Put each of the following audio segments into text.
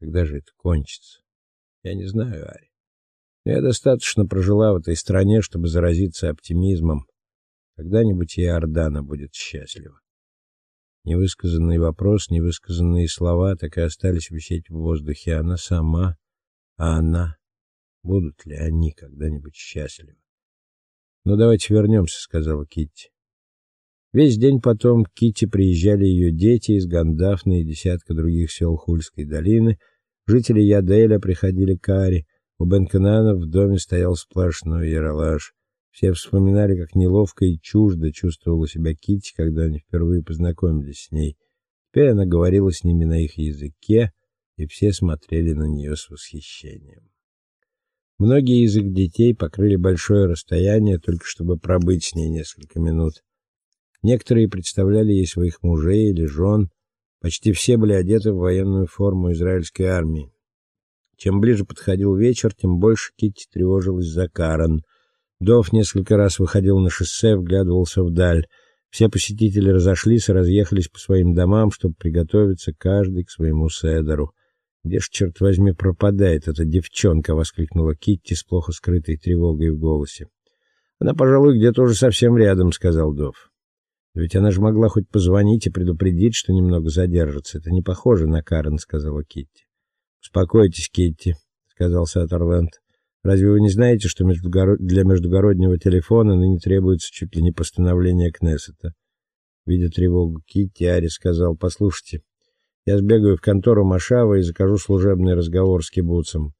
Когда же это кончится? Я не знаю, Ари. Но я достаточно прожила в этой стране, чтобы заразиться оптимизмом. Когда-нибудь и Иордана будет счастлива. Невысказанный вопрос, невысказанные слова так и остались висеть в воздухе. Она сама, а она будут ли они когда-нибудь счастливы? "Ну давайте вернемся», — сказала Китти. Весь день потом к Китти приезжали ее дети из Гандафны и десятка других сел Хульской долины. Жители Яделя приходили к Аре. У Бенканана в доме стоял сплошной яролаж. Все вспоминали, как неловко и чуждо чувствовала себя Китти, когда они впервые познакомились с ней. Теперь она говорила с ними на их языке, и все смотрели на нее с восхищением. Многие из их детей покрыли большое расстояние только чтобы пробыть с ней несколько минут. Некоторые представляли ей своих мужей или жен. Почти все были одеты в военную форму израильской армии. Чем ближе подходил вечер, тем больше Китти тревожилась за Карен — Дов несколько раз выходил на шоссе, вглядывался вдаль. Все посетители разошлись и разъехались по своим домам, чтобы приготовиться каждый к своему седеру. Где ж черт возьми пропадает эта девчонка, воскликнула Китти с плохо скрытой тревогой в голосе. Она, пожалуй, где-то уже совсем рядом, сказал Дов. Ведь она же могла хоть позвонить и предупредить, что немного задержится. Это не похоже на Карен, сказала Китти. Успокойтесь, Китти, сказал Саттерленд. Разве вы не знаете, что для междугороднего телефона ныне требуется чуть ли не постановление Кнессета? Видя тревогу Китти, Ари сказал: "Послушайте, я сбегаю в контору Машава и закажу служебный разговор с кибуцем.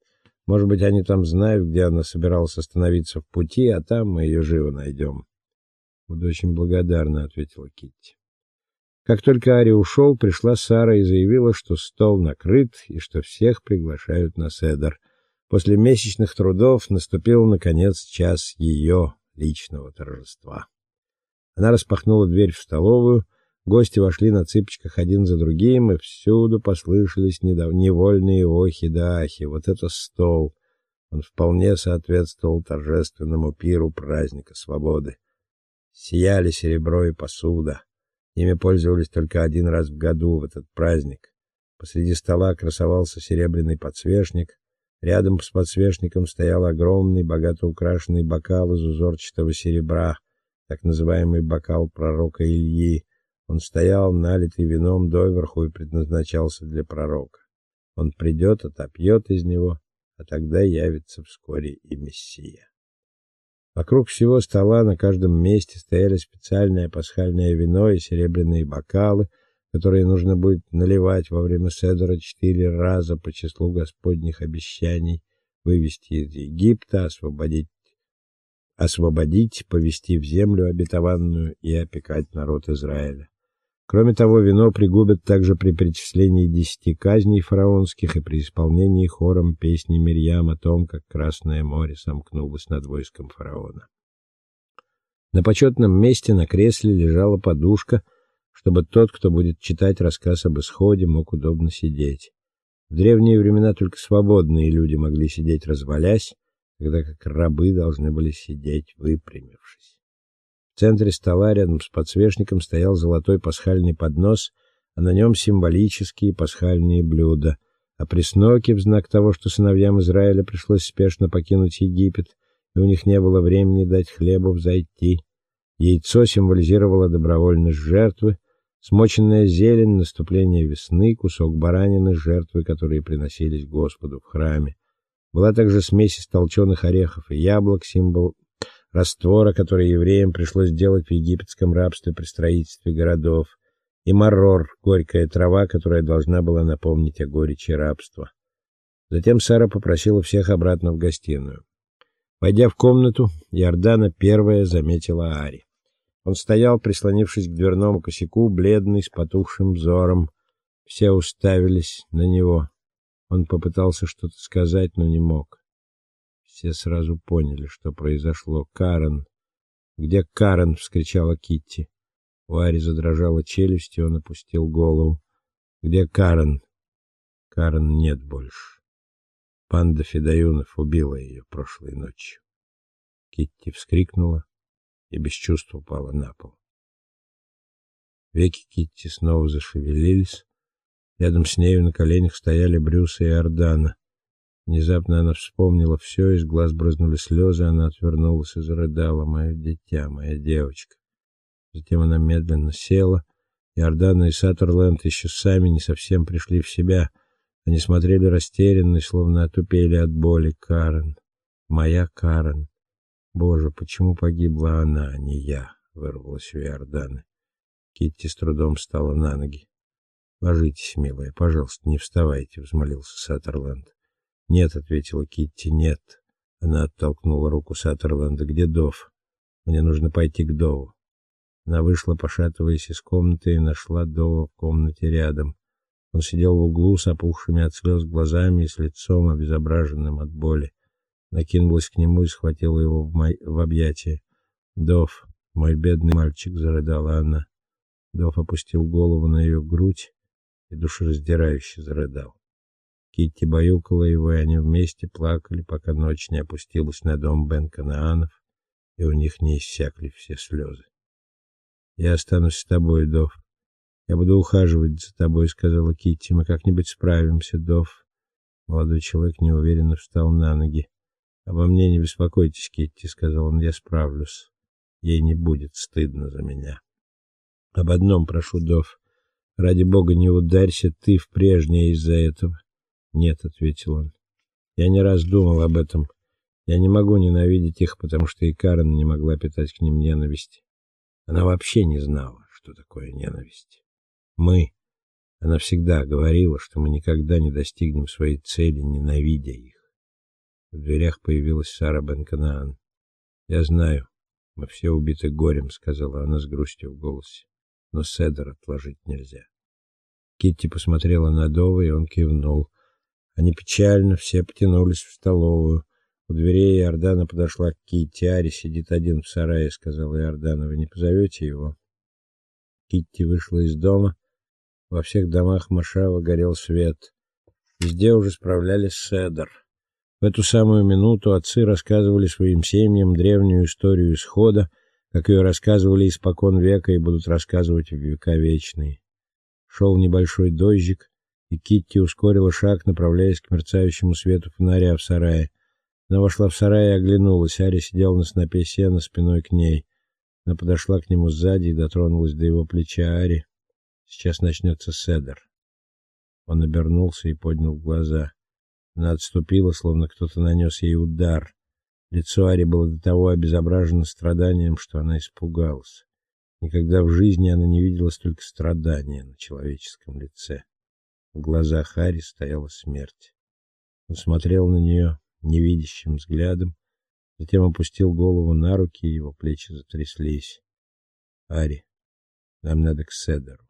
Может быть, они там знают, где она собиралась остановиться в пути, а там мы ее живо найдем». «Буду очень благодарна», — ответила Китти. Как только Ари ушел, пришла Сара и заявила, что стол накрыт и что всех приглашают на седер. После месячных трудов наступил наконец час ее личного торжества. Она распахнула дверь в столовую, гости вошли на цыпочках один за другим, и всюду послышались невольные охи да ахи. Вот это стол! Он вполне соответствовал торжественному пиру праздника свободы. Сияли серебро и посуда. Ими пользовались только один раз в году в этот праздник. Посреди стола красовался серебряный подсвечник, Рядом с подсвечником стоял огромный, богато украшенный бокал из узорчатого серебра, так называемый бокал пророка Ильи. Он стоял налитый вином доверху и предназначался для пророка. Он придет, отопьет из него, а тогда явится вскоре и Мессия. Вокруг всего стола на каждом месте стояли специальное пасхальное вино и серебряные бокалы, которые нужно будет наливать во время седера четыре раза по числу Господних обещаний вывести из Египта, освободить освободить, повести в землю обетованную и опекать народ Израиля. Кроме того, вино пригубят также при перечислении десяти казней фараонских и при исполнении хором песни Мирьям о том, как Красное море сомкнулось над войском фараона. На почетном месте на кресле лежала подушка — чтобы тот, кто будет читать рассказ об исходе, мог удобно сидеть. В древние времена только свободные люди могли сидеть развалясь, тогда как рабы должны были сидеть выпрямившись. В центре стола рядом с подсвечником стоял золотой пасхальный поднос, а на нем символические пасхальные блюда. А пресноки в знак того, что сыновьям Израиля пришлось спешно покинуть Египет, и у них не было времени дать хлебу взойти. Яйцо символизировало добровольность жертвы, смоченная зелень, наступление весны, кусок баранины, жертвы, которые приносились Господу в храме. Была также смесь из толченых орехов и яблок, символ раствора, который евреям пришлось делать в египетском рабстве при строительстве городов, и марор, горькая трава, которая должна была напомнить о горечи рабства. Затем Сара попросила всех обратно в гостиную. Войдя в комнату, Иордана первая заметила Ари. Он стоял, прислонившись к дверному косяку, бледный, с потухшим взором. Все уставились на него. Он попытался что-то сказать, но не мог. Все сразу поняли, что произошло. Карен. Где Карен? вскричала Китти. У Ари задрожала челюсть, и он опустил голову. Где Карен? Карен нет больше. Панда Федоюнов убила ее прошлой ночью. Китти вскрикнула и без чувств упала на пол. Веки Китти снова зашевелились. Рядом с нею на коленях стояли Брюс и Ордана. Внезапно она вспомнила все, из глаз брызнули слезы, она отвернулась и зарыдала: "Мое дитя, моя девочка". Затем она медленно села. и Ордана и Саттерленд еще сами не совсем пришли в себя. Они смотрели растерянно, словно отупели от боли. Карен, моя Карен. Боже, почему погибла она, а не я? вырвалось у Иорданы. Китти с трудом встала на ноги. "Ложитесь, милая, пожалуйста, не вставайте", взмолился Саттерленд. "Нет", ответила Китти. "Нет". Она оттолкнула руку Саттерленда. "Где Дов? Мне нужно пойти к Дову". Она вышла, пошатываясь из комнаты, и нашла Дова в комнате рядом. Он сидел в углу с опухшими от слез глазами и с лицом обезображенным от боли. Накинулась к нему и схватила его в, мой... в объятия. "Дов, мой бедный мальчик", зарыдала она. Дов опустил голову на ее грудь и душераздирающе зарыдал. Китти баюкала его, и они вместе плакали, пока ночь не опустилась на дом Бен Канаанов, и у них не иссякли все слезы. "Я останусь с тобой, Дов. Я буду ухаживать за тобой", сказала Китти. "Мы как-нибудь справимся, Дов". Молодой человек неуверенно встал на ноги. "Обо мне не беспокойтесь, Китти", сказал он. "Я справлюсь. Ей не будет стыдно за меня". "Об одном прошу, Дов. Ради бога, не ударься ты в прежнее из-за этого. Нет, ответил он. Я не раз думал об этом. Я не могу ненавидеть их, потому что и Карен не могла питать к ним ненависти. Она вообще не знала, что такое ненависть. Мы она всегда говорила, что мы никогда не достигнем своей цели, ненавидя их. В дверях появилась Сара Бенканаан. "Я знаю, мы все убиты горем", сказала она с грустью в голосе но седер отложить нельзя. Китти посмотрела на Дова, и он кивнул. Они печально все потянулись в столовую. У дверей Иордана подошла к. "Ари сидит один в сарае", сказала Иордана. "Вы не позовете его?" Китти вышла из дома. Во всех домах Машава горел свет. Везде уже справлялись седер. В эту самую минуту отцы рассказывали своим семьям древнюю историю исхода, как ее рассказывали испокон века и будут рассказывать в века вечные. Шел небольшой дождик, и Китти ускорила шаг, направляясь к мерцающему свету фонаря в сарае. Она вошла в сарай и оглянулась. Ари сидел на снопе сена спиной к ней. Она подошла к нему сзади и дотронулась до его плеча. Ари, сейчас начнется седер. Он обернулся и поднял глаза. Она отступила, словно кто-то нанес ей удар. Лицо Ари было до того обезображено страданием, что она испугалась. Никогда в жизни она не видела столько страдания на человеческом лице. В глазах Ари стояла смерть. Он смотрел на нее невидящим взглядом, затем опустил голову на руки, и его плечи затряслись. Ари, нам надо к Седеру.